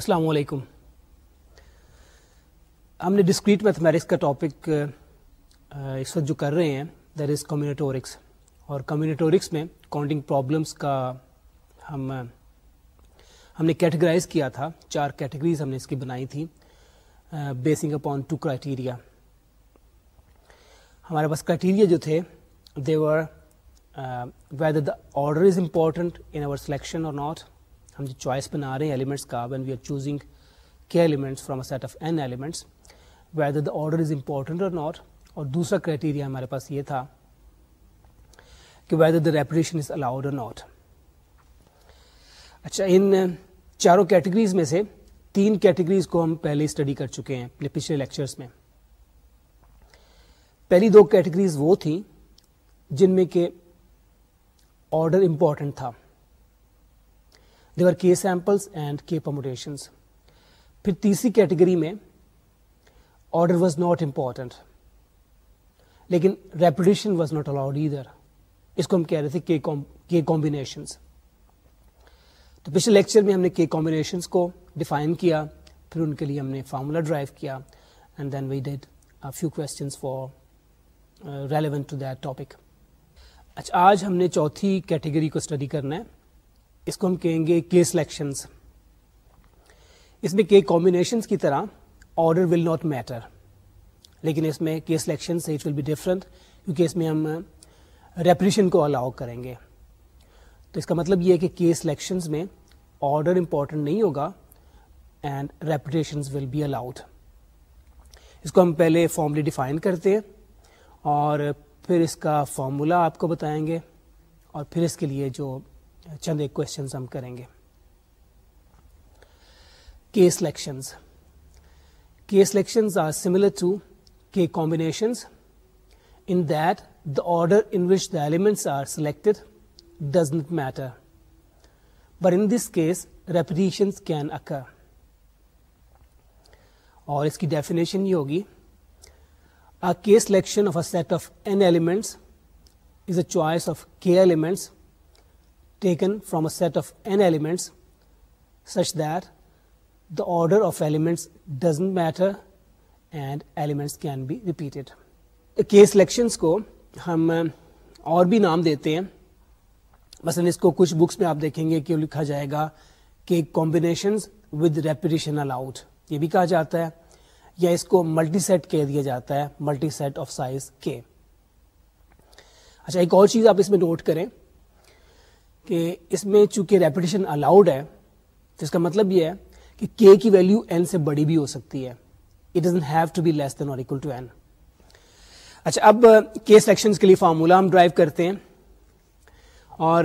السلام علیکم ہم نے ڈسکریٹ میتھمیٹکس کا ٹاپک اس وقت جو کر رہے ہیں دیٹ از کمیونٹورکس اور کمیونٹورکس میں کاؤنٹنگ پرابلمس کا ہم ہم نے کیٹیگرائز کیا تھا چار کیٹیگریز ہم نے اس کی بنائی تھی بیسنگ اپون ٹو کرائٹیریا ہمارے پاس کرائٹیریا جو تھے دیور whether the order is important in our selection or not ہم جو چوائس بنا رہے ہیں ایلیمنٹس کا when we are choosing k elements elements from a set of n whether the order is important or not اور دوسرا criteria ہمارے پاس یہ تھا کہ whether the repetition is allowed or not اچھا ان چاروں کیٹیگریز میں سے تین کیٹیگریز کو ہم پہلے اسٹڈی کر چکے ہیں اپنے پچھلے لیکچرس میں پہلی دو کیٹیگریز وہ تھیں جن میں کہ آرڈر امپورٹنٹ تھا are k samples and k permutations پھر تیسری کیٹیگری میں آرڈر واز ناٹ امپورٹنٹ لیکن ریپوٹیشن واز ناٹ الاؤڈ ادھر اس کو ہم کہہ رہے تھے کے کامبینیشنس تو پچھلے لیکچر میں ہم نے کے کامبینیشنس کو ڈیفائن کیا پھر ان کے لیے ہم نے فارمولا ڈرائیو کیا and then we did few questions for relevant to that topic اچھا آج ہم نے چوتھی کیٹیگری کو اسٹڈی کرنا ہے اس کو ہم کہیں گے کے سلیکشنس اس میں کے کامبینیشنس کی طرح آرڈر ول ناٹ میٹر لیکن اس میں کے سلیکشن سے اٹ ول بی ڈفرنٹ کیونکہ اس میں ہم ریپریشن uh, کو الاؤ کریں گے تو اس کا مطلب یہ ہے کہ کے سلیکشنس میں آرڈر امپورٹنٹ نہیں ہوگا and repetitions will be allowed اس کو ہم پہلے فارملی ڈیفائن کرتے ہیں اور پھر اس کا فارمولا آپ کو بتائیں گے اور پھر اس کے لیے جو چند ایک کوشچنز ہم کریں گے k selections k selections are similar to k combinations in that the order in which the elements are selected does not matter but in this case repetition can occur اور اس کی ڈیفینیشن یہ ہوگی selection of a set of n elements is a choice of k elements taken from a set of n elements such the order of elements doesn't matter and elements can be repeated K selections کو ہم اور بھی نام دیتے ہیں مثلا اس کو کچھ بکس میں آپ دیکھیں گے کہ لکھا جائے گا کہ کمبینیشنز ود ریپیٹیشن الاؤڈ یہ بھی کہا جاتا ہے یا اس کو ملٹی سیٹ کہہ دیا جاتا ہے ملٹی سیٹ آف سائز کے اچھا ایک اور چیز آپ اس میں نوٹ کریں کہ اس میں چونکہ ریپٹیشن الاؤڈ ہے تو اس کا مطلب یہ ہے کہ کے کی ویلو این سے بڑی بھی ہو سکتی ہے it doesn't have to be less than or equal to N اچھا اب کے سیکشنز کے لیے فارمولا ہم ڈرائیو کرتے ہیں اور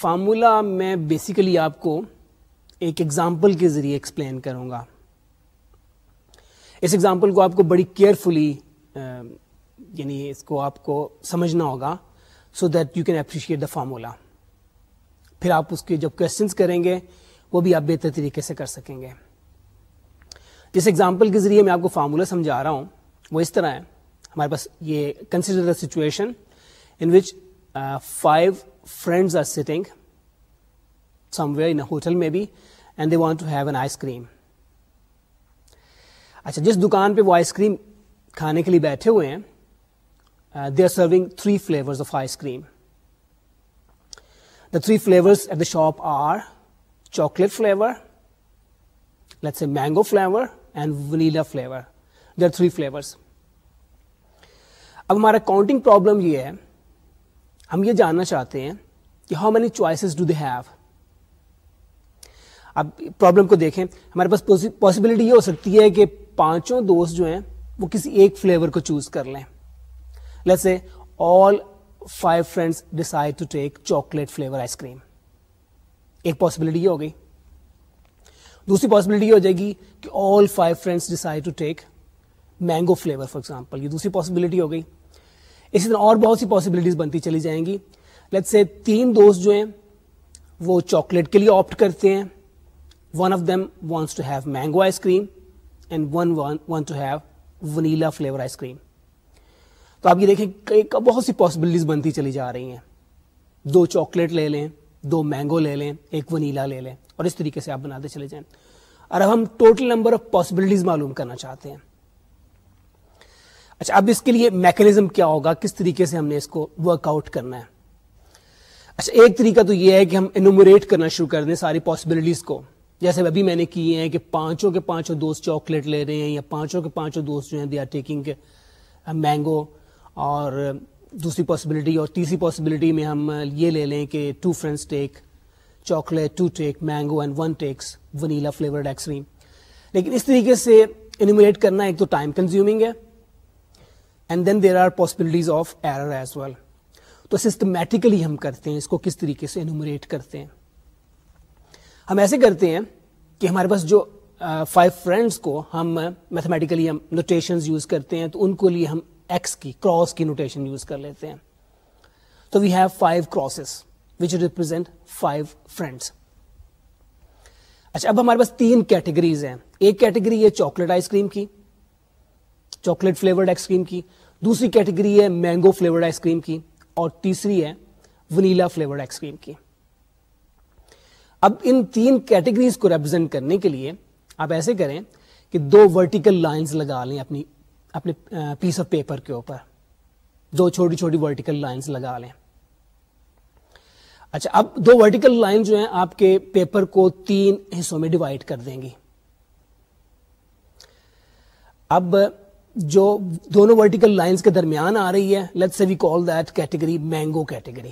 فارمولا میں بیسیکلی آپ کو ایک ایگزامپل کے ذریعے ایکسپلین کروں گا اس ایگزامپل کو آپ کو بڑی کیئرفلی یعنی اس کو آپ کو سمجھنا ہوگا so that you can appreciate the formula پھر آپ اس کے جو کوشچنس کریں گے وہ بھی آپ بہتر طریقے سے کر سکیں گے جس ایگزامپل کے ذریعے میں آپ کو فارمولا سمجھا رہا ہوں وہ اس طرح ہے ہمارے پاس یہ consider the situation in which five friends are sitting somewhere in hotel میں be and they want to have an ice cream اچھا جس دکان پہ وہ آئس کریم کھانے کے لیے بیٹھے ہوئے ہیں they are serving three flavours of ice cream three flavour shop are chocolate flavour mango flavour and vanilla flavour there three flavour اب ہمارا کاؤنٹنگ پرابلم یہ ہے ہم یہ جاننا چاہتے ہیں کہ how many choices do they have اب پرابلم کو دیکھیں ہمارے پاس پاسبلٹی یہ ہو سکتی ہے کہ پانچوں دوست جو ہیں وہ کسی ایک فلیور کو چوز کر لیں let's a all five friends decide to take chocolate flavour ice cream ایک پاسبلٹی یہ ہو گئی دوسری پاسبلٹی یہ ہو جائے گی کہ all five friends decide to take mango flavour for example یہ دوسری پاسبلٹی ہو گئی اسی طرح اور بہت سی پاسبلٹیز بنتی چلی جائیں گی لیٹ سے تین دوست جو ہیں وہ چاکلیٹ کے لیے آپٹ کرتے ہیں one of them wants to have mango ice cream and one one to have vanilla flavour ice cream تو آپ یہ دیکھیں بہت سی پاسبلٹیز بنتی چلی جا رہی ہیں دو چاکلیٹ لے لیں دو مینگو لے لیں ایک ونیلا لے لیں اور اس طریقے سے آپ بناتے چلے جائیں اور اب ہم ٹوٹل نمبر آف پاسبلٹیز معلوم کرنا چاہتے ہیں اچھا اب اس کے لیے میکنیزم کیا ہوگا کس طریقے سے ہم نے اس کو ورک آؤٹ کرنا ہے اچھا ایک طریقہ تو یہ ہے کہ ہم انومریٹ کرنا شروع کر دیں ساری پاسبلٹیز کو جیسے ابھی میں نے کیے ہیں کہ پانچوں کے پانچوں دوست چاکلیٹ لے رہے ہیں یا پانچوں کے پانچوں دوست جو ہیں دے آر ٹیکنگ مینگو اور دوسری پاسبلٹی اور تیسری پاسبلٹی میں ہم یہ لے لیں کہ two friends take chocolate two take mango and one takes vanilla flavoured cream لیکن اس طریقے سے انیمولیٹ کرنا ایک تو ٹائم کنزیومنگ ہے and then there are possibilities of error as well تو سسٹمیٹیکلی ہم کرتے ہیں اس کو کس طریقے سے انومریٹ کرتے ہیں ہم ایسے کرتے ہیں کہ ہمارے پاس جو فائیو فرینڈس کو ہم میتھمیٹیکلی ہم نوٹیشنز یوز کرتے ہیں تو ان کو لیے ہم ایکس کی کراس کی نوٹیشن یوز کر لیتے ہیں تو we have five crosses which represent five friends اچھا اب ہمارے پاس تین کیٹیگریز ہیں ایک کیٹیگری ہے چاکلیٹ آئس کریم کی چاکلیٹ فلیورڈ آئس کریم کی دوسری کیٹیگری ہے مینگو فلیورڈ آئس کریم کی اور تیسری ہے ونیلا فلیورڈ آئس کریم کی اب ان تین کیٹیگریز کو ریپرزینٹ کرنے کے لیے آپ ایسے کریں کہ دو ورٹیکل لائنز لگا لیں اپنی اپنے پیس آف پیپر کے اوپر دو چھوٹی چھوٹی ورٹیکل لائنس لگا لیں اچھا اب دو ورٹیکل لائن جو ہیں آپ کے پیپر کو تین حصوں میں ڈیوائڈ کر دیں گی اب جو دونوں ورٹیکل لائنس کے درمیان آ رہی ہے let we call that category mango category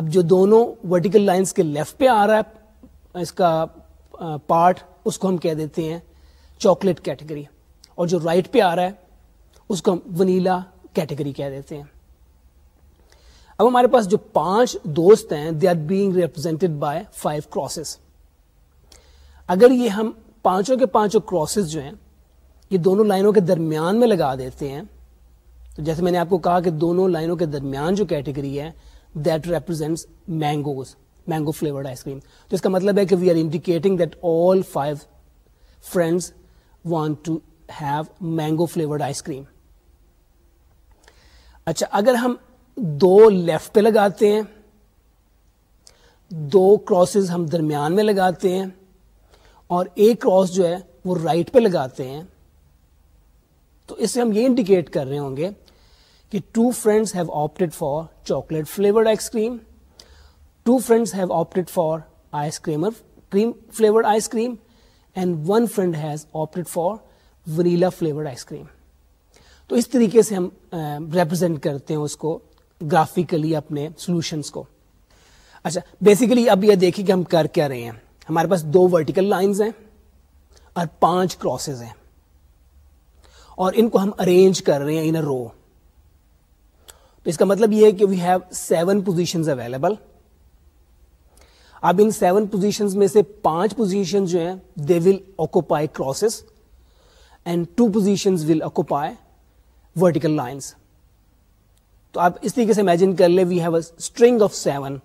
اب جو دونوں ورٹیکل لائنس کے لیفٹ پہ آ رہا ہے اس کا پارٹ اس کو ہم کہہ دیتے ہیں چاکلیٹ کیٹیگری اور جو رائٹ پہ آ رہا ہے اس کو ہم ونیلا کیٹیگری کہہ دیتے ہیں اب ہمارے پاس جو پانچ دوست ہیں they are being represented by five crosses اگر یہ ہم پانچوں کے پانچوں کراسز جو ہیں یہ دونوں لائنوں کے درمیان میں لگا دیتے ہیں تو جیسے میں نے آپ کو کہا کہ دونوں لائنوں کے درمیان جو کیٹیگری ہے that represents mangoes mango flavoured ice cream تو اس کا مطلب ہے کہ we are indicating that all five friends want to have mango flavoured ice cream اچھا اگر ہم دو لیفٹ پہ لگاتے ہیں دو کراسز ہم درمیان میں لگاتے ہیں اور ایک کراس جو ہے وہ رائٹ پہ لگاتے ہیں تو اس سے ہم یہ انڈیکیٹ کر رہے ہوں گے کہ two friends have opted for chocolate flavoured ice cream two friends have opted for ice cream flavoured ice cream and one friend has opted for vanilla flavoured ice cream تو اس طریقے سے ہم ریپرزینٹ کرتے ہیں اس کو گرافکلی اپنے solutions کو اچھا بیسیکلی اب یہ دیکھیں کہ ہم کر کیا رہے ہیں ہمارے پاس دو ورٹیکل لائنز ہیں اور پانچ کراسز ہیں اور ان کو ہم ارینج کر رہے ہیں ان اے رو تو اس کا مطلب یہ ہے کہ we have seven positions available اب ان سیون پوزیشنز میں سے پانچ پوزیشن جو ہیں they will occupy crosses and two position will occupy vertical lines تو آپ اس طریقے سے امیجن کر لیں we have a string of seven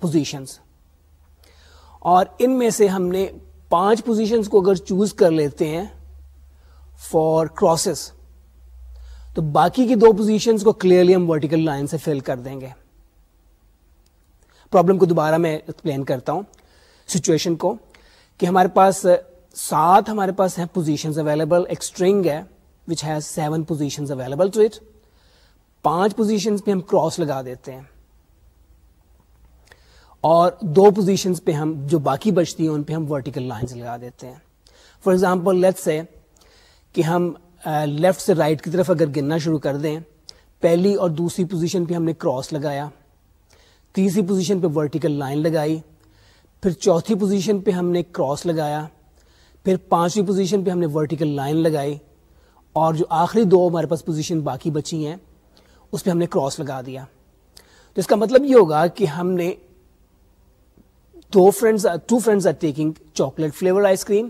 positions اور ان میں سے ہم نے پانچ پوزیشنس کو اگر چوز کر لیتے ہیں فار کراسز تو باقی کی دو پوزیشنس کو کلیئرلی ہم ورٹیکل لائن سے فل کر دیں گے پرابلم کو دوبارہ میں ایکسپلین کرتا ہوں سچویشن کو کہ ہمارے پاس سات ہمارے پاس ہیں پوزیشن اویلیبل ایک اسٹرنگ ہے which has seven positions available to it پانچ پوزیشنز پہ ہم کراس لگا دیتے ہیں اور دو پوزیشنز پہ ہم جو باقی بچتی ہیں ان پہ ہم ورٹیکل لائنس لگا دیتے ہیں فار ایگزامپل لیٹس سے کہ ہم لیفٹ سے رائٹ کی طرف اگر گننا شروع کر دیں پہلی اور دوسری پوزیشن پہ ہم نے کراس لگایا تیسری پوزیشن پہ ورٹیکل لائن لگائی پھر چوتھی پوزیشن پہ ہم نے کراس لگایا پھر پانچویں پوزیشن پہ ہم نے ورٹیکل لائن لگائی اور جو آخری دو ہمارے پاس پوزیشن باقی بچی ہیں اس پہ ہم نے کراس لگا دیا تو اس کا مطلب یہ ہوگا کہ ہم نے دو friends two friends are taking chocolate flavoured ice cream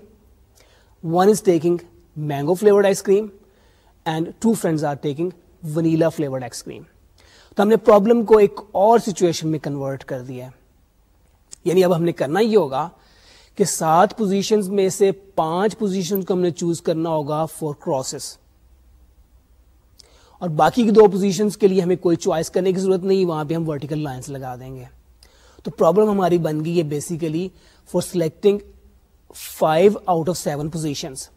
one is taking mango flavoured ice cream and two friends are taking vanilla flavoured ice cream تو ہم نے پرابلم کو ایک اور سچویشن میں کنورٹ کر دیا یعنی اب ہم نے کرنا یہ ہوگا کہ سات پوزیشن میں سے پانچ پوزیشن کو ہم نے چوز کرنا ہوگا فور کراسز اور باقی کی دو پوزیشنز کے لیے ہمیں کوئی چوائس کرنے کی ضرورت نہیں وہاں پہ ہم ورٹیکل لائنس لگا دیں گے تو پرابلم ہماری بن گئی ہے basically for selecting five out of seven positions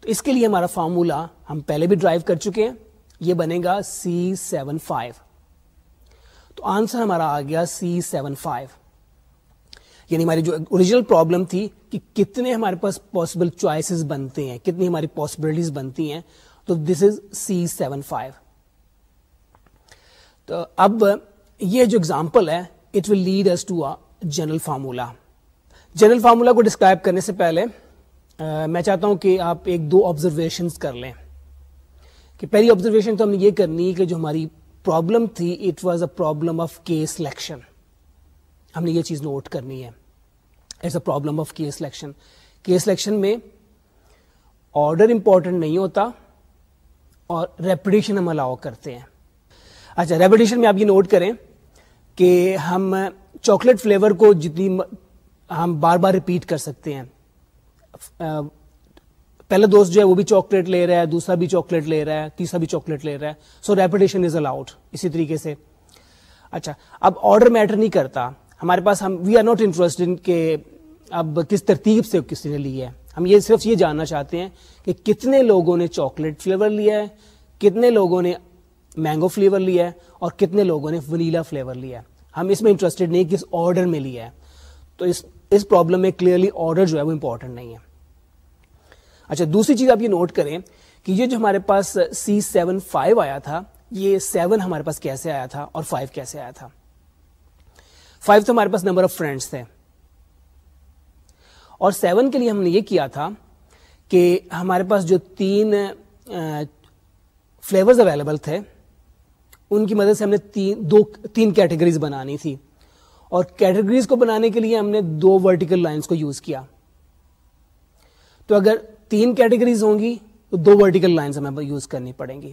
تو اس کے لیے ہمارا فارمولا ہم پہلے بھی ڈرائیو کر چکے ہیں یہ بنے گا سی سیون فائیو تو آنسر ہمارا آ گیا سی سیون فائیو یعنی ہماری جو اوریجنل پرابلم تھی کہ کتنے ہمارے پاس پاسبل چوائسیز بنتے ہیں کتنی ہماری پاسبلٹیز بنتی ہیں تو دس از سی سیون فائیو تو اب یہ جو اگزامپل ہے it will lead us to general formula general formula کو ڈسکرائب کرنے سے پہلے میں چاہتا ہوں کہ آپ ایک دو آبزرویشن کر لیں کہ پہلی آبزرویشن تو ہم نے یہ کرنی کہ جو ہماری پرابلم تھی it was a problem of k selection ہم نے یہ چیز نوٹ کرنی ہے a problem of k selection k selection میں آرڈر امپورٹنٹ نہیں ہوتا اور ریپوٹیشن ہم الاؤ کرتے ہیں اچھا ریپوٹیشن میں آپ یہ نوٹ کریں کہ ہم چاکلیٹ فلیور کو جتنی ہم بار بار ریپیٹ کر سکتے ہیں پہلا دوست جو ہے وہ بھی چاکلیٹ لے رہا ہے دوسرا بھی چاکلیٹ لے رہا ہے تیسرا بھی چاکلیٹ لے رہا ہے سو ریپوٹیشن از الاؤڈ اسی طریقے سے اچھا اب آرڈر میٹر نہیں کرتا ہمارے پاس ہم وی آر ناٹ انٹرسٹ کے اب کس ترتیب سے کسی نے لی ہے ہم یہ صرف یہ جاننا چاہتے ہیں کہ کتنے لوگوں نے چاکلیٹ فلیور لیا ہے کتنے لوگوں نے مینگو فلیور لیا ہے اور کتنے لوگوں نے ونیلا فلیور لیا ہے ہم اس میں انٹرسٹیڈ نہیں کہ اس میں لیا ہے تو اس اس پرابلم میں کلیئرلی آرڈر جو ہے وہ امپورٹنٹ نہیں ہے اچھا دوسری چیز آپ یہ نوٹ کریں کہ یہ جو ہمارے پاس سی سیون فائیو آیا تھا یہ سیون ہمارے پاس کیسے آیا تھا اور فائیو کیسے آیا تھا فائیو تو ہمارے پاس نمبر آف فرینڈس تھے اور سیون کے لیے ہم نے یہ کیا تھا کہ ہمارے پاس جو تین فلیورز اویلیبل تھے ان کی مدد سے ہم نے تین تین دو کیٹیگریز بنانی تھی اور کیٹیگریز کو بنانے کے لیے ہم نے دو ورٹیکل لائنس کو یوز کیا تو اگر تین کیٹیگریز ہوں گی تو دو ورٹیکل لائنس ہمیں یوز کرنی پڑیں گی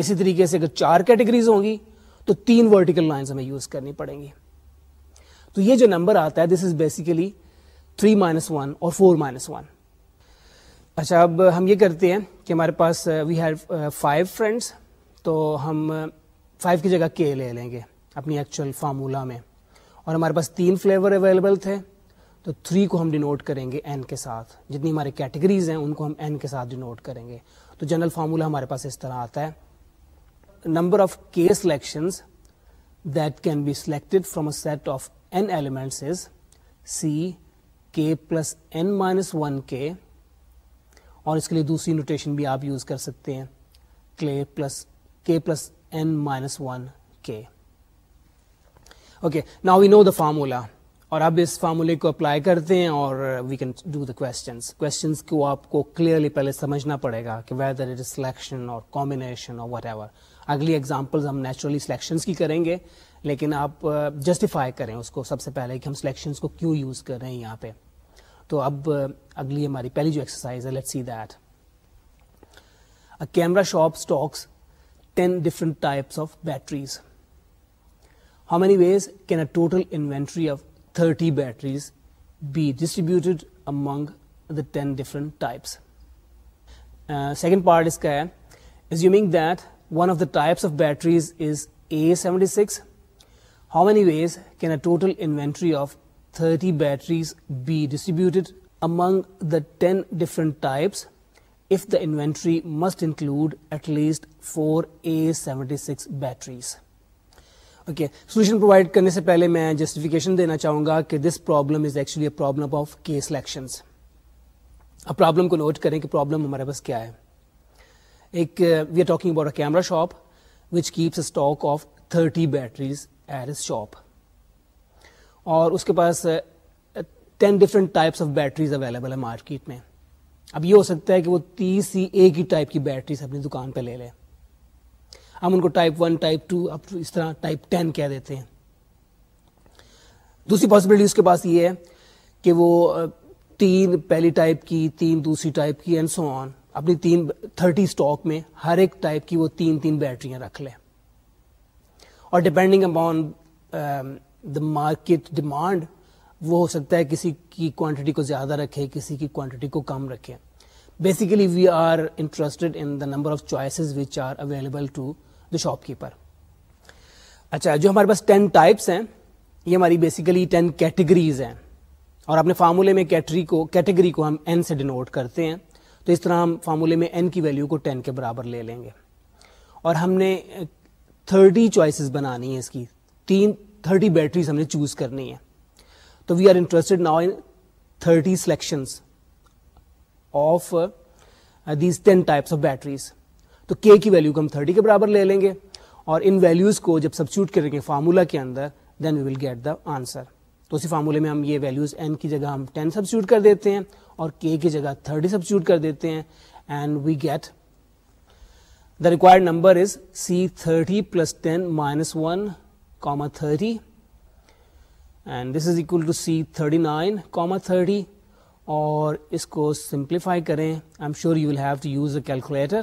اسی طریقے سے اگر چار کیٹیگریز ہوں گی تو تین ورٹیکل لائنس ہمیں یوز کرنی پڑیں گی تو یہ جو نمبر آتا ہے this is basically three minus one اور فور مائنس ون اچھا اب ہم یہ کرتے ہیں کہ ہمارے پاس وی ہیو فائیو فرینڈس تو ہم فائیو کی جگہ کے لے لیں گے اپنی ایکچوئل فارمولا میں اور ہمارے پاس تین فلیور اویلیبل تھے تو تھری کو ہم ڈینوٹ کریں گے این کے ساتھ جتنی ہماری کیٹیگریز ہیں ان کو ہم این کے ساتھ ڈینوٹ کریں گے تو جنرل فارمولا ہمارے پاس اس طرح آتا ہے number of k selections that can be selected from a set of n elements is C k plus n minus one کے اور اس کے لیے دوسری نوٹیشن بھی آپ یوز کر سکتے ہیں clay plus k plus n minus one k okay نا وی نو دا فارمولا اور اب اس فارمولے کو اپلائی کرتے ہیں اور we can do the questions questions کو آپ کو کلیئرلی پہلے سمجھنا پڑے گا کہ ویدر اٹ از سلیکشن اور کامبینیشن اور وٹ ایور اگلی اگزامپل ہم نیچرلی سلیکشن کی کریں گے لیکن آپ جسٹیفائی کریں اس کو سب سے پہلے کہ ہم سلیکشنس کو کیوں یوز کر رہے ہیں یہاں پہ تو اب اگلی ہماری پہلی جو ایکسرسائز ہے let see that camera shop stocks ten different types of batteries how many ways can a total inventory of thirty batteries be distributed among the ten different types second part اس کا ہے assuming that one of the types of batteries is A seventy six how many ways can a total inventory of thirty batteries be distributed the inventory must include at least four A six batteries okay solution provide کرنے سے پہلے میں justification دینا چاہوں گا کہ this problem of k selection اب problem کو نوٹ کریں کہ پرابلم ہمارے پاس کیا ہے ایک we are talking about a camera shop which keeps a of thirty batteries at shop اور اس کے پاس ten different types of batteries available ہے مارکیٹ میں اب یہ ہو سکتا ہے کہ وہ تیس ہی ایک ہی ٹائپ کی بیٹریز اپنی دکان پہ لے لیں ہم ان کو ٹائپ ون ٹائپ ٹو اب اس طرح ٹائپ ٹین کہہ دیتے ہیں دوسری پاسبلٹی اس کے پاس یہ ہے کہ وہ تین پہلی ٹائپ کی تین دوسری ٹائپ کی اینڈ سو آن اپنی تین تھرٹی اسٹاک میں ہر ایک ٹائپ کی وہ تین تین بیٹریاں رکھ لیں اور depending upon the market demand وہ ہو سکتا ہے کسی کی کوانٹٹی کو زیادہ رکھے کسی کی کوانٹٹی کو کم رکھے basically we are interested in the number of choices which are available to the shopkeeper اچھا جو ہمارے پاس ٹین ٹائپس ہیں یہ ہماری بیسیکلی ٹین کیٹیگریز ہیں اور اپنے فارمولے میں کیٹری کو کیٹیگری کو ہم این سے ڈینوٹ کرتے ہیں تو اس طرح ہم فارمولے میں این کی ویلیو کو ٹین کے برابر لے لیں گے اور ہم نے تھرٹی چوائسیز بنانی ہے اس کی تین تھرٹی بیٹریز ہم نے چوز کرنی ہے تو we are interested now in thirty selections of these ten types of batteries تو کے کی ویلو کو ہم تھرٹی کے برابر لے لیں گے اور ان ویلیوز کو جب سب چوٹ کریں گے فارمولا کے اندر دین وی ول گیٹ دا آنسر تو اسی فارمولہ میں ہم یہ ویلیوز این کی جگہ ہم ٹین سب کر دیتے ہیں اور کے کی جگہ تھرٹی سبسٹیوٹ کر دیتے ہیں and we get the record number is C thirty plus ten minus one comma thirty and this is equal to C thirty nine comma thirty اور اس کو سمپلیفائی کریں I'm sure you have to use a calculator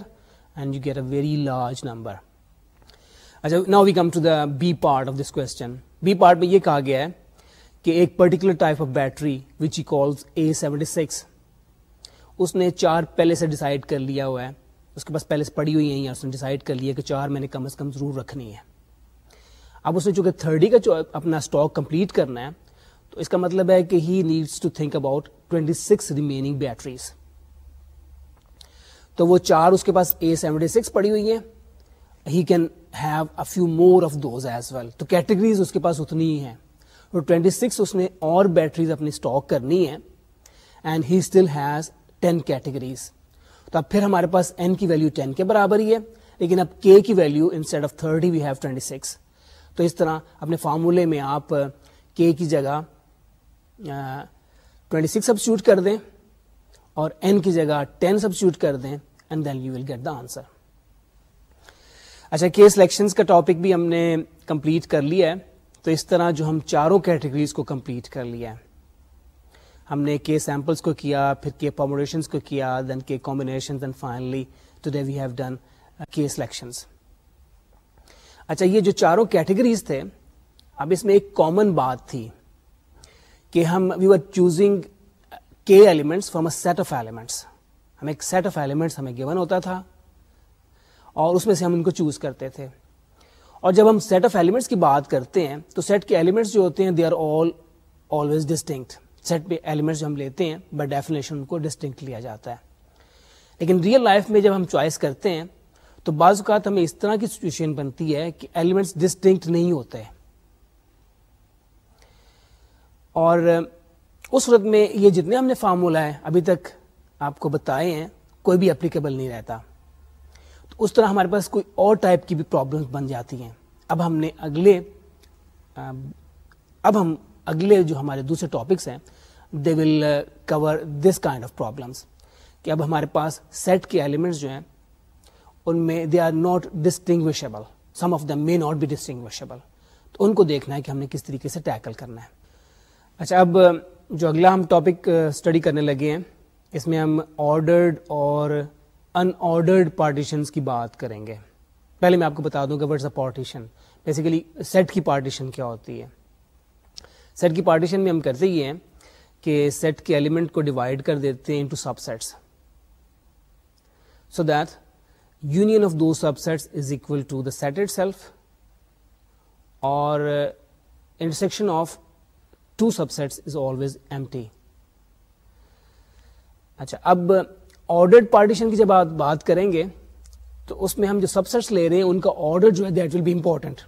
and you get a very large number اچھا نا we come to the B part of this question B part میں یہ کہا گیا ہے کہ ایک particular type of battery which he calls A seventy six اس نے چار پہلے سے ڈیسائڈ کر لیا ہوا ہے اس کے پاس پہلے پڑی ہوئی ہیں یا اس نے ڈیسائڈ کر لیا کہ چار میں نے کم از کم ضرور رکھنی ہے اب اس نے چونکہ تھرڈی کا اپنا اسٹاک کمپلیٹ کرنا ہے تو اس کا مطلب ہے کہ he needs to think about twenty six remaining batteries تو وہ چار اس کے پاس اے سیونٹی سکس پڑی ہوئی ہیں he can have a few more of those as well تو کیٹیگریز اس کے پاس اتنی ہی ہیں تو ٹوینٹی سکس اس نے اور بیٹریز اپنی اسٹاک کرنی ہے and he still has ten categories تو اب پھر ہمارے پاس این کی ویلو ٹین کے برابر ہی ہے لیکن اب کے کی value instead of thirty we have 26 six تو اس طرح اپنے فارمولے میں آپ کے کی جگہ ٹوینٹی سبسٹیوٹ کر دیں اور این کی جگہ ٹین سب شوٹ کر دیں and then you will get the answer اچھا کے سلیکشن کا ٹاپک بھی ہم نے کمپلیٹ کر لیا ہے تو اس طرح جو ہم چاروں کیٹیگریز کو کمپلیٹ کر لیا ہے ہم نے کے سیمپلس کو کیا پھر کے پاموڈیشنس کو کیا then k and finally to we have done k selections اچھا یہ جو چاروں کیٹیگریز تھے اب اس میں ایک کامن بات تھی کہ ہم we are choosing k elements from a set of elements ہمیں ہمیں گیون ہوتا تھا اور اس میں سے ہم ان کو چوز کرتے تھے اور جب ہم سیٹ آف ایلیمنٹس کی بات کرتے ہیں تو سیٹ کے ایلیمنٹس جو ہوتے ہیں they are all always distinct set پہ جو ہم لیتے ہیں بٹ ان کو ڈسٹنکٹ لیا جاتا ہے لیکن ریئل لائف میں جب ہم چوائس کرتے ہیں تو بعض اوقات ہمیں اس طرح کی سچویشن بنتی ہے کہ ایلیمنٹس ڈسٹنکٹ نہیں ہوتے اور اس صورت میں یہ جتنے ہم نے فارمولا ابھی تک آپ کو بتائے ہیں کوئی بھی اپلیکیبل نہیں رہتا تو اس طرح ہمارے پاس کوئی اور ٹائپ کی بھی پرابلم بن جاتی ہیں اب ہم نے اگلے اگلے اب ہم جو ہمارے دوسرے ٹاپکس ہیں they will cover this kind of problems کہ اب ہمارے پاس سیٹ کے ایلیمنٹس جو ہیں ان میں they are not distinguishable some of them may not be distinguishable تو ان کو دیکھنا ہے کہ ہم نے کس طریقے سے ٹیکل کرنا ہے اچھا اب uh, جو اگلا ہم ٹاپک اسٹڈی uh, کرنے لگے ہیں اس میں ہم آرڈرڈ اور ان آرڈرڈ پارٹیشنس کی بات کریں گے پہلے میں آپ کو بتا دوں کہ what's a partition basically set کی پارٹیشن کیا ہوتی ہے سیٹ کی پارٹیشن میں ہم کرتے ہی ہیں سیٹ کے ایلیمنٹ کو ڈیوائڈ کر دیتے ہیں into subsets so that union of do subsets is equal to the set itself اور intersection of two subsets is always M اچھا اب آرڈرڈ پارٹیشن کی جب آپ بات کریں گے تو اس میں ہم جو سب سیٹس لے رہے ہیں ان کا آرڈر جو ہے دیٹ ول بی امپورٹنٹ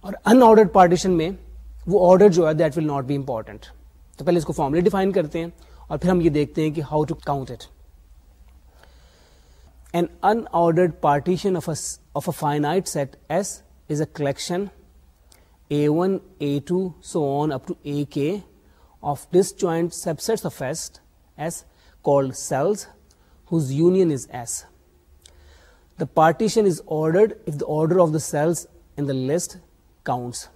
اور ان آرڈرڈ پارٹیشن میں وہ آرڈر جو ہے that will not be important تو پہلے اس کو فارملی ڈیفائن کرتے ہیں اور پھر ہم یہ دیکھتے ہیں کہ ہاؤ ٹو کاؤنٹ اٹ انڈرشنشن اپس جوائنٹ سیب سیٹ ایسٹ ایس کو partition is order order of the cells and list counts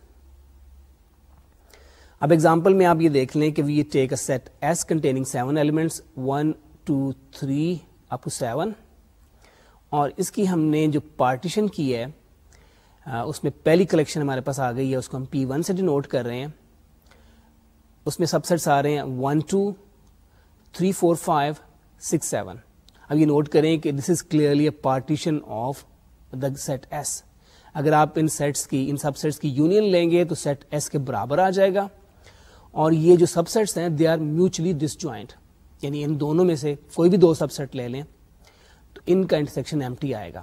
اب ایگزامپل میں آپ یہ دیکھ لیں کہ we take a set S containing seven elements one two three up to seven اور اس کی ہم نے جو پارٹیشن کی ہے اس میں پہلی کلیکشن ہمارے پاس آ گئی ہے اس کو ہم پی ون سے ڈینوٹ کر رہے ہیں اس میں سب سیٹس آ رہے ہیں one two three four five six seven اب یہ نوٹ کریں کہ this is clearly a partition of the set S اگر آپ ان سیٹس کی ان سب سیٹس کی یونین لیں گے تو سیٹ ایس کے برابر آ جائے گا اور یہ جو سب سیٹس ہیں they are mutually disjoint یعنی ان دونوں میں سے کوئی بھی دو سب سیٹ لے لیں تو ان کا انٹرسیکشن ایم ٹی آئے گا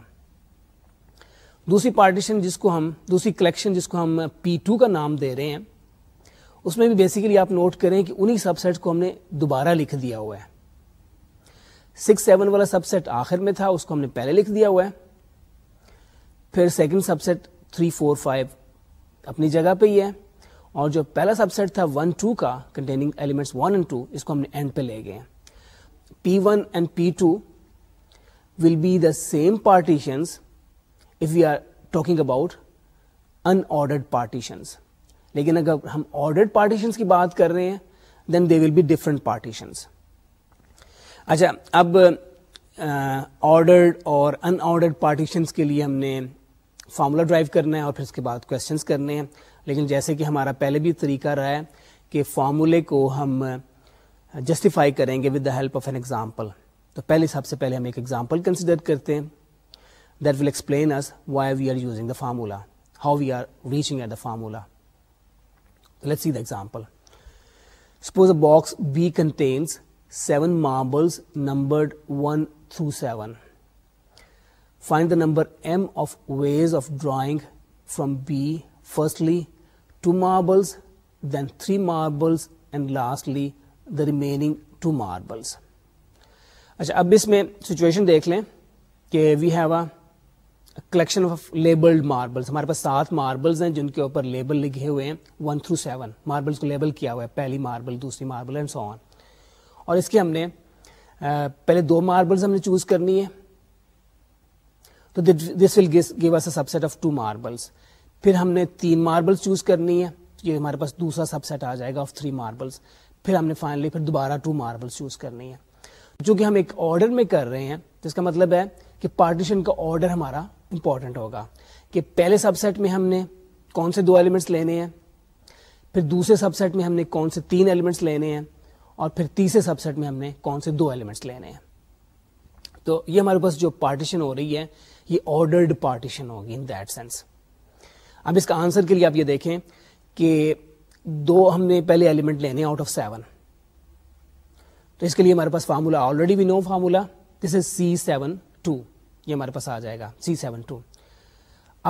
دوسری پارٹیشن جس کو ہم دوسری کلیکشن جس کو ہم پی ٹو کا نام دے رہے ہیں اس میں بھی بیسیکلی آپ نوٹ کریں کہ انہی سب سیٹ کو ہم نے دوبارہ لکھ دیا ہوا ہے سکس سیون والا سب سیٹ آخر میں تھا اس کو ہم نے پہلے لکھ دیا ہوا ہے پھر second subset three four five اپنی جگہ پہ ہی ہے اور جو پہلا سب سیٹ تھا ون ٹو کا کنٹیننگ ایلیمنٹ اینڈ ٹو اس کو ہم نے اینڈ پہ لے گئے P one and P two will be the same partition if you are talking about unordered partition لیکن اگر ہم آرڈرڈ پارٹیشن کی بات کر رہے ہیں then they will be different partition اچھا اب آرڈرڈ اور ان آرڈرڈ پارٹیشن کے لیے ہم نے فارمولا ڈرائیو کرنا ہے اور پھر اس کے بعد کوشچنس کرنے ہیں لیکن جیسے کہ ہمارا پہلے بھی طریقہ رہا ہے کہ فارمولے کو ہم جسٹیفائی کریں گے with the help of an example تو پہلے سب سے پہلے ہم ایک ایگزامپل کنسیڈر کرتے ہیں that will explain us why we are using the formula how we are reaching at the formula let see the example suppose a box B contains seven marbles numbered one through seven find the number M of ways of drawing from B firstly اچھا اب اس میں situation دیکھ لیں کہ we have a collection of labelled marbles ہمارے پاس سات ماربلس ہیں جن کے اوپر لیبل لکھے ہوئے ہیں ون تھرو سیون ماربلس کو لیبل کیا ہوا ہے پہلی ماربل دوسری ماربل اینڈ سو آن اور اس کے ہم نے پہلے دو ماربل ہم نے چوز کرنی ہے تو this will give a subset of two marbles پھر ہم نے تین ماربل چوز کرنی ہے یہ ہمارے پاس دوسرا سب سیٹ آ جائے گا آف تھری ماربلس پھر ہم نے فائنلی پھر دوبارہ ٹو ماربلس چوز کرنی ہے جو کہ ہم ایک آرڈر میں کر رہے ہیں جس کا مطلب ہے کہ پارٹیشن کا آرڈر ہمارا امپورٹنٹ ہوگا کہ پہلے سب سیٹ میں ہم نے کون سے دو ایلیمنٹس لینے ہیں پھر دوسرے سب سیٹ میں ہم نے کون سے تین ایلیمنٹس لینے ہیں اور پھر تیسرے سب سیٹ میں ہم نے کون سے دو ایلیمنٹس لینے ہیں تو یہ ہمارے پاس جو پارٹیشن ہو رہی ہے یہ آرڈرڈ پارٹیشن ہوگی ان دیٹ سینس اب اس کا آنسر کے لیے آپ یہ دیکھیں کہ دو ہم نے پہلے ایلیمنٹ لینے آؤٹ آف سیون تو اس کے لیے ہمارے پاس formula already we know formula this is C seven two یہ ہمارے پاس آ جائے گا سی سیون ٹو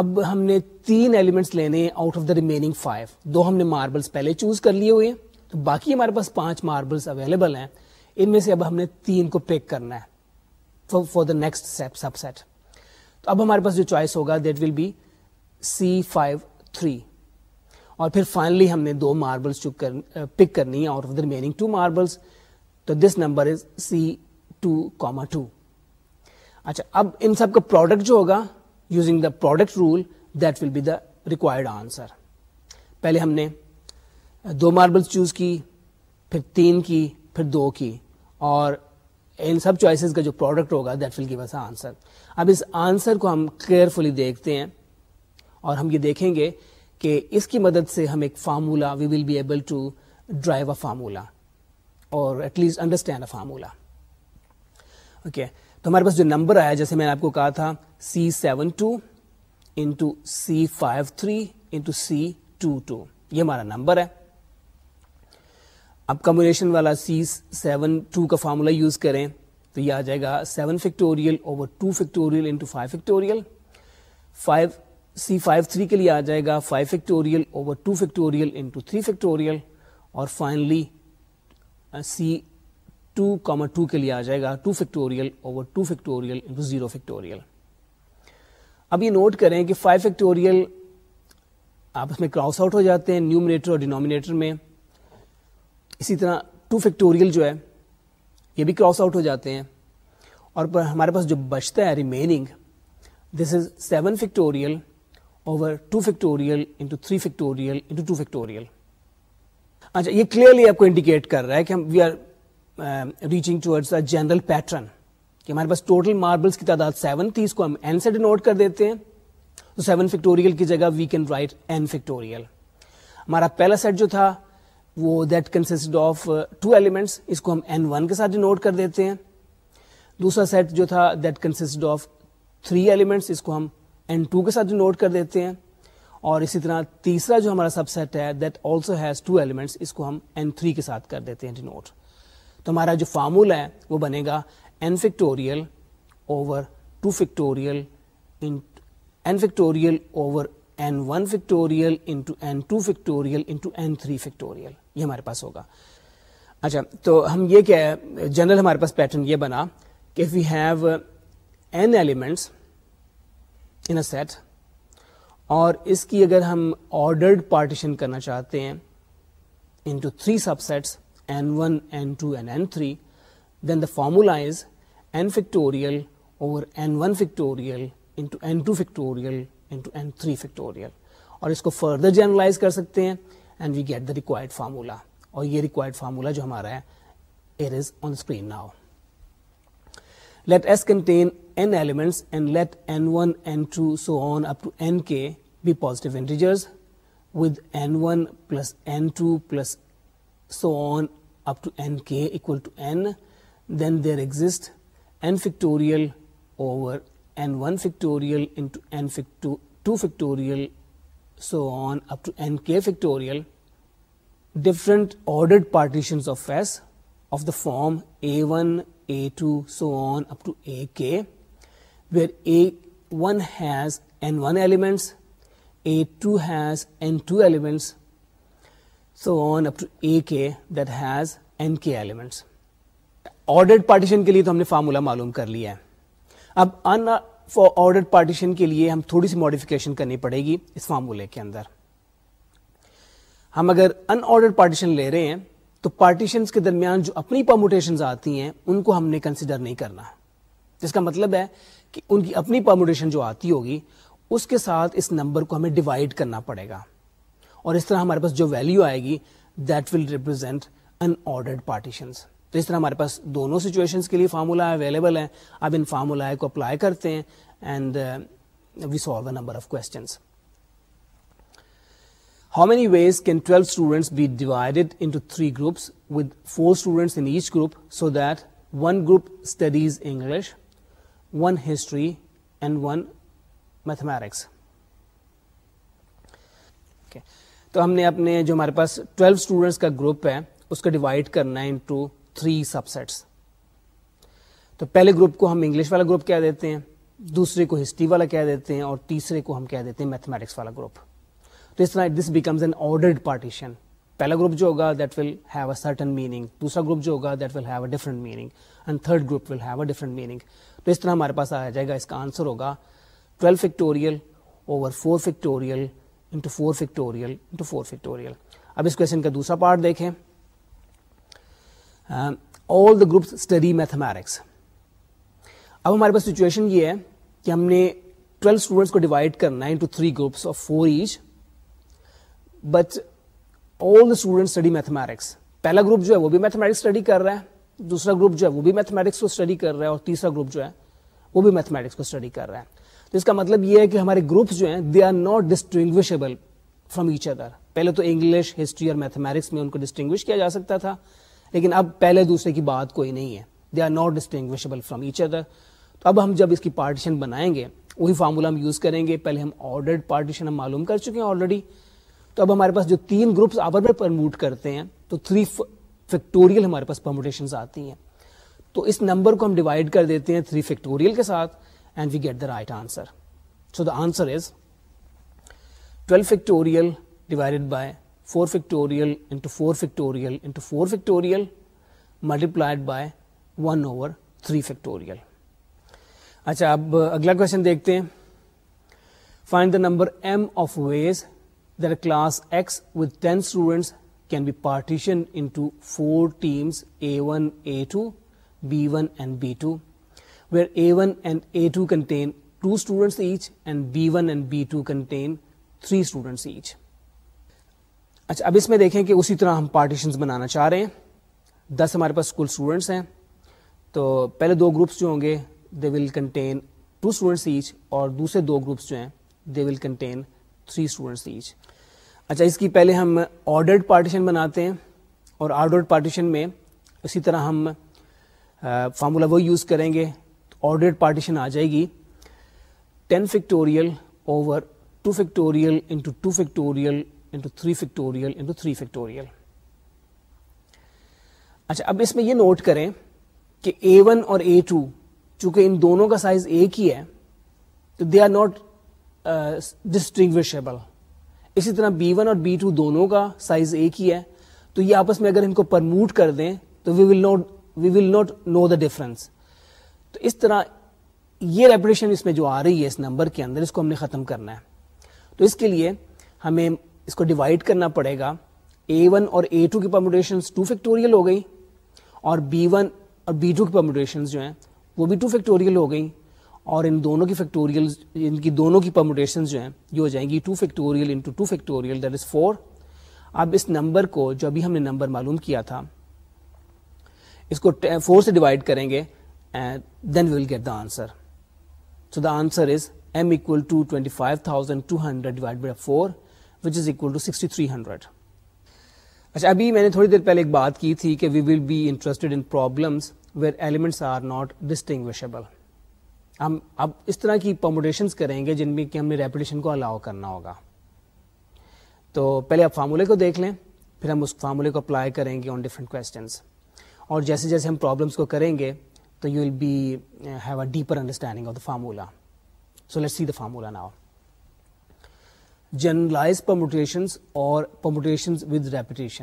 اب ہم نے تین ایلیمنٹس لینے out of the remaining five دو ہم نے ماربلس پہلے چوز کر لیے ہوئے تو باقی ہمارے پاس پانچ ماربلس اویلیبل ہیں ان میں سے اب ہم نے تین کو پک کرنا ہے for the next subset تو اب ہمارے پاس جو چوائس ہوگا that will be C five three اور پھر فائنلی ہم نے دو ماربلس پک کرنی ہے out of the remaining two marbles تو this number is C two comma two اچھا اب ان سب کا پروڈکٹ جو ہوگا using the product rule that will be the required answer پہلے ہم نے دو ماربلس چوز کی پھر تین کی پھر دو کی اور ان سب چوائسیز کا جو پروڈکٹ ہوگا دیٹ ول گیو ویسا آنسر اب اس آنسر کو ہم کیئرفلی دیکھتے ہیں اور ہم یہ دیکھیں گے کہ اس کی مدد سے ہم ایک formula we will be able to derive a formula اور at least understand a formula okay تو ہمارے پاس جو نمبر آیا جیسے میں نے آپ کو کہا تھا C seven two into C five three into C two two یہ ہمارا نمبر ہے اب کمبنیشن والا سی سیون ٹو کا فارمولا یوز کریں تو یہ آ جائے گا seven factorial over two factorial factorial five C five three کے لیے آ جائے گا five factorial over two factorial into three factorial اور finally C two comma two کے لیے آ جائے گا two factorial over two factorial into zero factorial اب یہ نوٹ کریں کہ فائیو فیکٹوریل آپ اس میں کراس آؤٹ ہو جاتے ہیں نیومنیٹر اور ڈینومینیٹر میں اسی طرح ٹو فیکٹوریل جو ہے یہ بھی کراس آؤٹ ہو جاتے ہیں اور ہمارے پاس جو بچتا ہے remaining this is seven factorial over two factorial into three factorial into two factorial اچھا یہ کلیئرلی آپ کو انڈیکیٹ کر رہا ہے کہ ہم we are reaching towards the general pattern کہ ہمارے پاس ٹوٹل ماربلس کی تعداد سیون تھی اس کو ہم این سے ڈینوٹ کر دیتے ہیں تو سیون فیکٹوریل کی جگہ we can write n factorial ہمارا پہلا سیٹ جو تھا وہ that consist of two elements اس کو ہم این ون کے ساتھ ڈینوٹ کر دیتے ہیں دوسرا سیٹ جو تھا that consist of three elements اس کو ہم اینڈ ٹو کے ساتھ جو نوٹ کر دیتے ہیں اور اسی طرح تیسرا جو ہمارا سب سیٹ ہے that also has two elements اس کو ہم این تھری کے ساتھ کر دیتے ہیں ڈینوٹ جی تو ہمارا جو فارمولا ہے وہ بنے گا N factorial over two factorial N factorial over N one factorial into N two factorial into N three factorial یہ ہمارے پاس ہوگا اچھا تو ہم یہ کیا ہے جنرل ہمارے پاس پیٹرن یہ بنا کہ we have N elements in a set اور اس کی اگر ہم آرڈرڈ پارٹیشن کرنا چاہتے ہیں into three subsets n one n two and n three then the formula is n factorial over n one factorial into n two factorial into n three factorial اور اس کو فردر جرنلائز کر سکتے ہیں and we get the required formula اور یہ required formula جو ہمارا ہے it is on screen now let S contain n elements and let n1, n2, so on up to nk be positive integers with n1 plus n2 plus so on up to nk equal to n, then there exists n factorial over n1 factorial into n2 factorial, so on up to nk factorial, different ordered partitions of S of the form a1, a2, so on up to ak. So اپنٹس partition کے لیے تو ہم نے formula معلوم کر لیا ہے اب ان فار انڈر پارٹیشن کے لیے ہم تھوڑی سی ماڈیفکیشن کرنی پڑے گی اس فارمولے کے اندر ہم اگر ان انڈر پارٹیشن لے رہے ہیں تو پارٹیشن کے درمیان جو اپنی پرموٹیشن آتی ہیں ان کو ہم نے کنسیڈر نہیں کرنا جس کا مطلب ہے کہ ان کی اپنی پرموڈیشن جو آتی ہوگی اس کے ساتھ اس نمبر کو ہمیں ڈیوائڈ کرنا پڑے گا اور اس طرح ہمارے پاس جو ویلو آئے گی that will represent unordered partition تو اس طرح ہمارے پاس دونوں سچویشن کے لیے فارمولا اویلیبل ہیں اب ان فارمولا کو اپلائی کرتے ہیں and we solve a number of questions how many ways can twelve students be divided into three groups with four students in each group so that one group studies English one history and one mathematics تو ہم نے اپنے جو ہمارے پاس twelve students کا group ہے اس کو ڈیوائڈ کرنا ہے انٹو تھری تو پہلے گروپ کو ہم انگلش والا گروپ کہہ دیتے ہیں دوسرے کو ہسٹری والا کہہ دیتے ہیں اور تیسرے کو ہم کہہ دیتے ہیں میتھمیٹکس والا گروپ تو اس طرح this becomes an ordered partition پہلا گروپ جو ہوگا that will have a certain meaning دوسرا گروپ جو ہوگا that will have a different meaning and third group will have a different meaning تو اس طرح ہمارے پاس آ جائے گا اس کا آنسر ہوگا ٹویلو فکٹوریل کا دوسرا پارٹ دیکھیں all the groups study mathematics اب ہمارے پاس سچویشن یہ ہے کہ ہم نے ٹویلو اسٹوڈنٹس کو ڈیوائڈ کرنا ہے into three groups of four each but all the student study mathematics پہلا گروپ جو ہے وہ بھی میتھمیٹکس اسٹڈی کر رہا ہے دوسرا گروپ جو ہے وہ بھی میتھمیٹکس کو اسٹڈی کر رہا ہے اور تیسرا گروپ جو ہے وہ بھی میتھمیٹکس کو اسٹڈی کر رہا ہے تو اس کا مطلب یہ ہے کہ ہمارے گروپس جو ہیں they are not distinguishable from each other پہلے تو انگلش ہسٹری اور میتھمیٹکس میں ان کو ڈسٹنگوش کیا جا سکتا تھا لیکن اب پہلے دوسرے کی بات کوئی نہیں ہے they are not distinguishable from each other تو اب ہم جب اس کی پارٹیشن بنائیں گے وہی فارمولا ہم یوز کریں گے پہلے ہم آرڈرڈ پارٹیشن ہم معلوم کر چکے ہیں آلریڈی تو اب ہمارے پاس جو تین گروپس آپر میں پرموٹ کرتے ہیں تو تھری فیکٹوریل ہمارے پاس پرموٹیشنز آتی ہیں تو اس نمبر کو ہم ڈیوائڈ کر دیتے ہیں تھری فیکٹوریل کے ساتھ and we get the right answer so the answer is twelve factorial divided by four factorial into four factorial into four factorial multiplied by one over three factorial اچھا اب اگلا question دیکھتے ہیں find the number M of ways that class X with ten students can be partition four teams A one A two B one and B two where A one and A two contain two students each and B one and B two contain three students each اچھا اب اس میں دیکھیں کہ اسی طرح ہم partitions بنانا چاہ رہے ہیں دس ہمارے پاس اسکول اسٹوڈنٹس ہیں تو پہلے دو گروپس جو ہوں گے they will contain two students each اور دوسرے دو گروپس جو ہیں they will contain three students each اچھا اس کی پہلے ہم آرڈرڈ پارٹیشن بناتے ہیں اور آرڈرڈ پارٹیشن میں اسی طرح ہم فارمولا وہ یوز کریں گے آرڈرڈ پارٹیشن آ جائے گی ten factorial over two factorial into two factorial into three factorial three factorial اچھا اب اس میں یہ نوٹ کریں کہ اے ون اور اے ٹو چونکہ ان دونوں کا سائز ایک ہی ہے تو دے آر ناٹ ڈسٹنگوشبل اسی طرح بی ون اور بی ٹو دونوں کا سائز ایک ہی ہے تو یہ آپس میں اگر ان کو پرموٹ کر دیں تو we will not we will not know the difference تو اس طرح یہ ریپوٹیشن اس میں جو آ رہی ہے اس نمبر کے اندر اس کو ہم نے ختم کرنا ہے تو اس کے لیے ہمیں اس کو ڈیوائڈ کرنا پڑے گا اے ون اور اے ٹو کی پرموٹیشنس ٹو فیکٹوریل ہو گئی اور بی ون اور بی ٹو کی پرموٹیشنس جو ہیں وہ بھی ٹو فیکٹوریل ہو گئیں اور ان دونوں کی فیکٹوریل ان کی دونوں کی پرموٹیشن جو ہیں یہ ہو جائیں گی two two factorial factorial that is four اب اس نمبر کو جو ابھی ہم نے نمبر معلوم کیا تھا اس کو فور سے ڈیوائڈ کریں گے then will get the answer so the answer is M equal to twenty five thousand hundred four which is equal to sixty three hundred اچھا ابھی میں نے تھوڑی دیر پہلے ایک بات کی تھی کہ we will be interested in problems where elements are not distinguishable ہم اب اس طرح کی پوموٹیشن کریں گے جن میں کہ ہم نے ریپوٹیشن کو الاؤ کرنا ہوگا تو پہلے آپ فارمولے کو دیکھ لیں پھر ہم اس فارمولے کو اپلائی کریں گے آن ڈفرنٹ کوشچنس اور جیسے جیسے ہم پرابلمس کو کریں گے تو you will be have a deeper understanding of the formula so let see the formula now generalize permutation اور with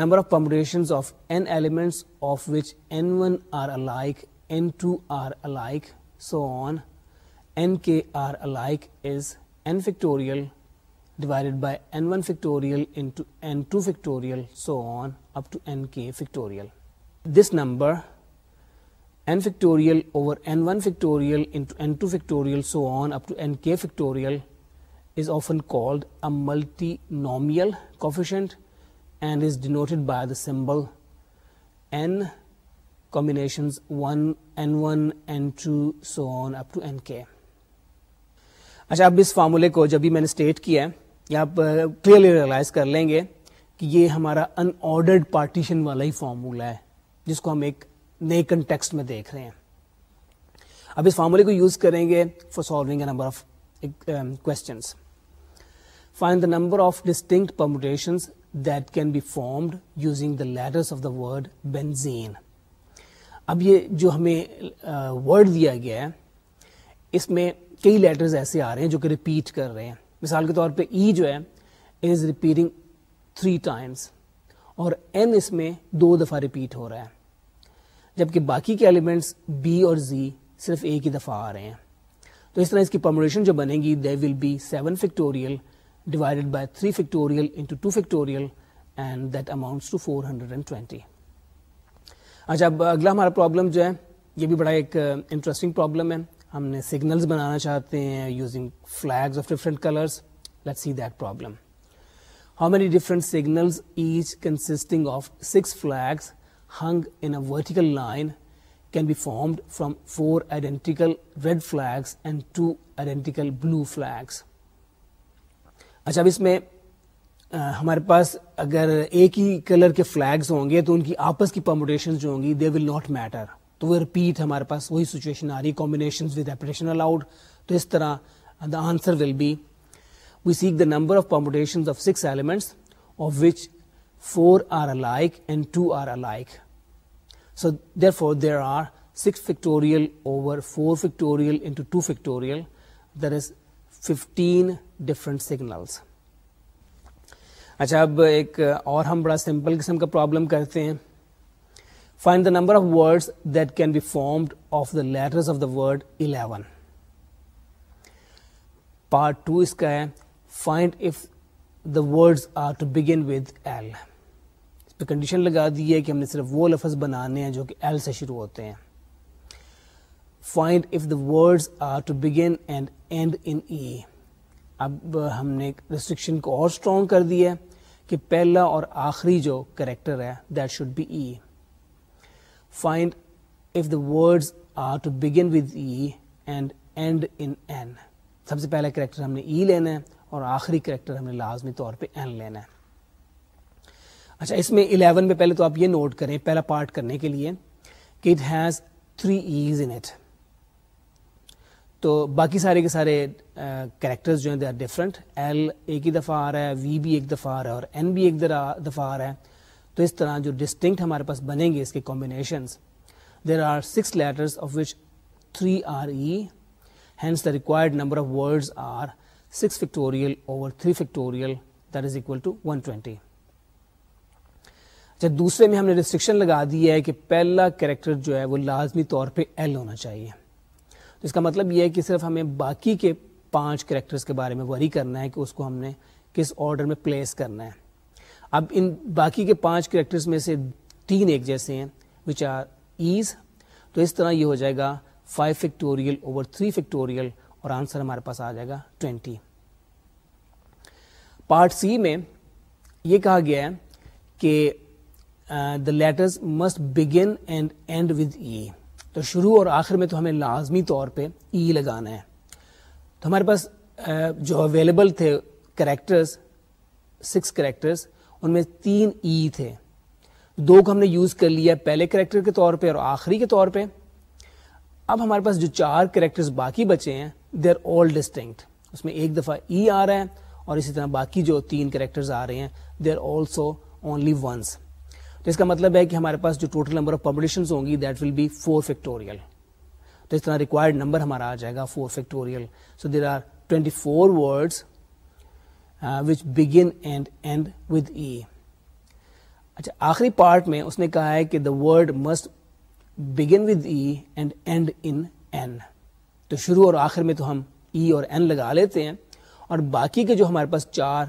number of n of N which of one alike so on N K are alike N factorial divided by factorial number over N one factorial two factorial so on upon K factorial is often کو multinomial coefficient and is denoted by the symbol N شنس one N one two so on upon K اچھا اب اس فارمولے کو جب بھی میں نے state کیا ہے یا آپ کلیئرلی uh, ریئلائز کر لیں گے کہ یہ ہمارا ان آرڈرڈ پارٹیشن والا ہی فارمولا ہے جس کو ہم ایک نئے کنٹیکسٹ میں دیکھ رہے ہیں اب اس فارمولے کو یوز کریں گے for solving a number of questions find the number of distinct permutations that can be formed using the letters of the word benzene اب یہ جو ہمیں ورڈ دیا گیا ہے اس میں کئی لیٹرز ایسے آ رہے ہیں جو کہ ریپیٹ کر رہے ہیں مثال کے طور پہ ای e جو ہے از ریپیٹنگ تھری ٹائمس اور این اس میں دو دفعہ ریپیٹ ہو رہا ہے جبکہ باقی کے ایلیمنٹس بی اور زی صرف ایک ہی دفعہ آ رہے ہیں تو اس طرح اس کی پرمولیشن جو بنے گی they will be seven factorial divided by three factorial into two factorial and that amounts to four hundred and twenty اچھا اب اگلا ہمارا پرابلم جو ہے یہ بھی بڑا ایک انٹرسٹنگ uh, پرابلم ہے ہم نے سگنلز بنانا چاہتے ہیں using flags of of different different colours let see that problem how many signals each consisting six flags flags hung in a vertical line can be formed from four identical identical red and two blue flags اچھا اب اس میں ہمارے پاس اگر ایک ہی colour کے flags ہوں گے تو ان کی آپس کی پرموٹیشن جو ہوں گی دے ول ناٹ میٹر تو وہ رپیٹ ہمارے پاس وہی سچویشن آ رہی کمبینیشن الاؤڈ تو اس طرح the answer will be we seek the number of permutation of of six elements which four are alike and two are alike so there four there are six factorial over four factorial factorial there is fifteen different signals اچھا اب ایک اور ہم بڑا simple قسم کا problem کرتے ہیں find the number of words that can be formed of the letters of the word eleven part two اس کا ہے find if the words are to begin with L اس پہ کنڈیشن لگا دی ہے کہ ہم نے صرف وہ لفظ بنانے ہیں جو کہ ایل سے شروع ہوتے ہیں find if the words are to begin and end in E اب ہم نے ریسٹرکشن کو اور اسٹرانگ کر دی ہے کہ پہلا اور آخری جو کریکٹر ہے that should be E find if the word are to begin with E and end in N سب سے پہلا کریکٹر ہم نے ای e لینا ہے اور آخری کریکٹر ہم نے لازمی طور پہ این لینا ہے اچھا اس میں الیون میں پہلے تو آپ یہ نوٹ کریں پہلا پارٹ کرنے کے لیے کہ it has three E's and تو باقی سارے کے سارے کریکٹرز جو ہیں دے آر ڈفرنٹ ایل ایک ہی دفعہ آ رہا ہے وی بھی ایک دفعہ آ رہا ہے اور این بھی ایک دفعہ آ رہا ہے تو اس طرح جو ڈسٹنکٹ ہمارے پاس بنیں گے اس کے combinations there are six letters of which three are E hence the required number of words are six factorial over three factorial that is equal to one twenty جب دوسرے میں ہم نے ریسٹرکشن لگا دی ہے کہ پہلا کریکٹر جو ہے وہ لازمی طور پہ ایل ہونا چاہیے تو اس کا مطلب یہ ہے کہ صرف ہمیں باقی کے پانچ کریکٹرس کے بارے میں وری کرنا ہے کہ اس کو ہم نے کس آرڈر میں پلیس کرنا ہے اب ان باقی کے پانچ کریکٹرس میں سے تین ایک جیسے ہیں وچ آر ایز تو اس طرح یہ ہو جائے گا five factorial over three factorial اور آنسر ہمارے پاس آ جائے گا ٹوینٹی پارٹ سی میں یہ کہا گیا ہے کہ the letters must begin and end with E تو شروع اور آخر میں تو ہمیں لازمی طور پہ ای لگانا ہے تو ہمارے پاس جو اویلیبل تھے کریکٹرز سکس کریکٹرز ان میں تین ای تھے دو کو ہم نے یوز کر لیا پہلے کریکٹر کے طور پہ اور آخری کے طور پہ اب ہمارے پاس جو چار کریکٹرز باقی بچے ہیں دے آر آل ڈسٹنکٹ اس میں ایک دفعہ ای آ رہا ہے اور اسی طرح باقی جو تین کریکٹرز آ رہے ہیں they are also only once تو اس کا مطلب ہے کہ ہمارے پاس جو ٹوٹل نمبر آف پاپلیشنس ہوں گی that will be four factorial تو اس طرح ریکوائرڈ نمبر ہمارا آ جائے گا four factorial so there are twenty four word begin and end with E اچھا آخری پارٹ میں اس نے کہا ہے کہ the word must begin with E and end in N تو شروع اور آخر میں تو ہم ای e اور این لگا لیتے ہیں اور باقی کے جو ہمارے پاس چار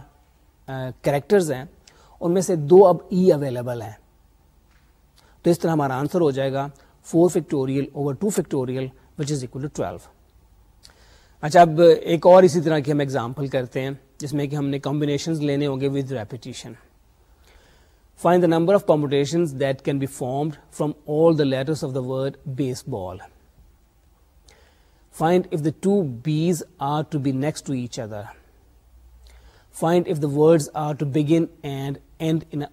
کریکٹرز uh, ہیں ان میں سے دو اب ای e اویلیبل ہیں تو اس طرح ہمارا آنسر ہو جائے گا four factorial over two factorial اچھا اب ایک اور اسی طرح کی ہم ایگزامپل کرتے ہیں جس میں کہ ہم نے کمبینیشن لینے ہوں گے with repetition find the number of that can be form from all the letter two B's are to be next to each other find if the word are to begin and end in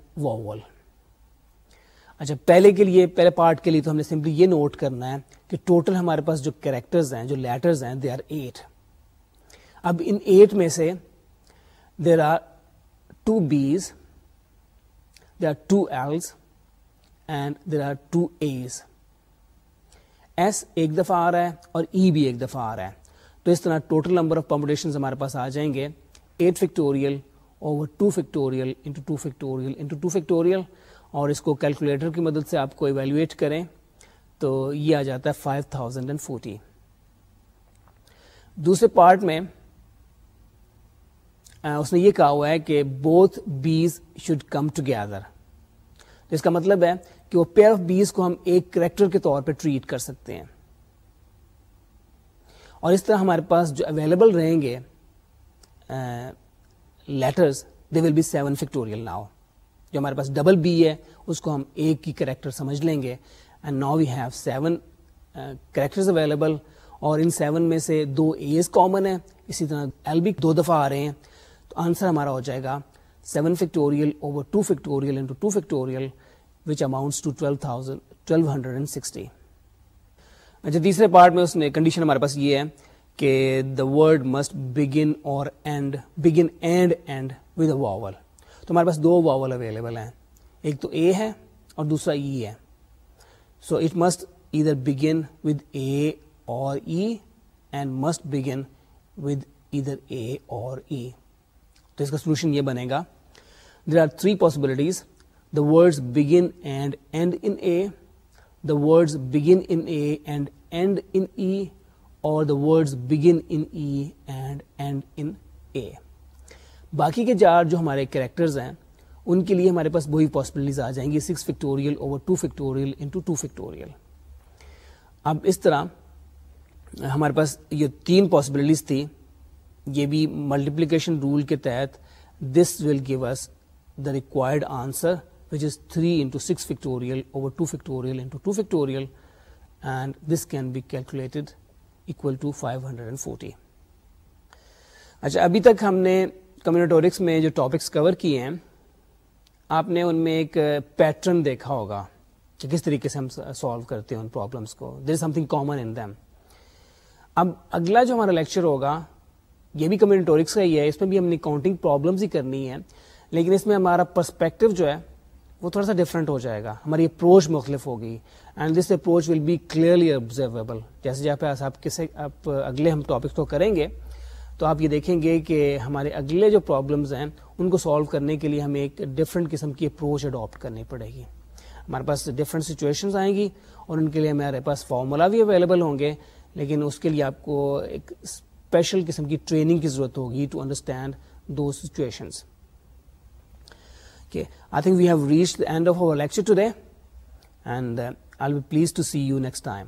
اچھا پہلے کے لیے پہلے part کے لیے تو ہم نے سمپلی یہ نوٹ کرنا ہے کہ ٹوٹل ہمارے پاس جو کیریکٹر جو لیٹرز ہیں دے آر ایٹ اب ان ایٹ میں سے there are two B's there are two L's and there are two E's S ایک دفعہ آ رہا ہے اور ای e بھی ایک دفعہ آ رہا ہے تو اس طرح ٹوٹل نمبر آف کمپنیشن ہمارے پاس آ جائیں گے eight factorial over two factorial into two factorial into two factorial اور اس کو کیلکولیٹر کی مدد سے آپ کو ایویلویٹ کریں تو یہ آ جاتا ہے فائیو تھاؤزینڈ اینڈ فورٹی دوسرے پارٹ میں اس نے یہ کہا ہوا ہے کہ both B's should come together تو اس کا مطلب ہے کہ وہ پیئر آف بیز کو ہم ایک کریکٹر کے طور پہ ٹریٹ کر سکتے ہیں اور اس طرح ہمارے پاس جو اویلیبل رہیں گے they will be seven factorial now جو ہمارے پاس ڈبل بی ہے اس کو ہم ایک کی کریکٹر سمجھ لیں گے and now we have seven characters available اور ان سیون میں سے دو ایز کامن ہے اسی طرح ایل بی دو دفعہ آ رہے ہیں تو آنسر ہمارا ہو جائے گا seven factorial over two factorial which amounts to twelve thousand hundred and sixty اچھا تیسرے پارٹ میں اس نے کنڈیشن ہمارے پاس یہ ہے کہ دا ورڈ مسٹ بگن اور end begin and end with A vowel تو ہمارے پاس دو واول اویلیبل ہیں ایک تو اے ہے اور دوسرا ای e ہے سو اٹ مسٹ ادھر بگن ود اے اور E and must begin with either A اور ای تو اس کا سولوشن یہ بنے گا there are three possibilities the words begin and end in A the words begin in A and end in E اور the words begin in E and end in A باقی کے چار جو ہمارے کریکٹرز ہیں ان کے لیے ہمارے پاس وہی پاسبلٹیز آ جائیں گی six factorial over two factorial into two factorial اب اس طرح ہمارے پاس یہ تین پاسبلٹیز تھی یہ بھی ملٹیپلیکیشن رول کے تحت this will give us the required answer which is three into six factorial over two factorial factorial and this can be calculated equal to اچھا ابھی تک ہم نے کمیونٹورکس میں جو ٹاپکس کور کیے ہیں آپ نے ان میں ایک پیٹرن دیکھا ہوگا کہ کس طریقے سے ہم سالو کرتے ہیں ان پرابلمس کو there is something common ان اب اگلا جو ہمارا لیکچر ہوگا یہ بھی کمیونٹورکس کا ہی ہے اس میں بھی ہم نے کاؤنٹنگ پرابلمس ہی کرنی ہے لیکن اس میں ہمارا پرسپیکٹو جو ہے وہ تھوڑا سا ڈفرینٹ ہو جائے گا ہماری اپروچ مختلف ہوگی and this approach will be clearly observable جیسے جہاں پہ آپ کسے آپ اگلے ہم ٹاپک کو کریں گے تو آپ یہ دیکھیں گے کہ ہمارے اگلے جو پرابلمس ہیں ان کو سالو کرنے کے لیے ہمیں ایک ڈفرینٹ قسم کی اپروچ اڈاپٹ کرنی پڑے گی ہمارے پاس ڈفرینٹ سچویشنز آئیں گی اور ان کے لیے ہمارے پاس فارمولا بھی اویلیبل ہوں گے لیکن اس کے لیے آپ کو ایک اسپیشل قسم کی ٹریننگ کی ضرورت ہوگی to understand do situations Okay, I think we have reached the end of our lecture today, and uh, I'll be pleased to see you next time.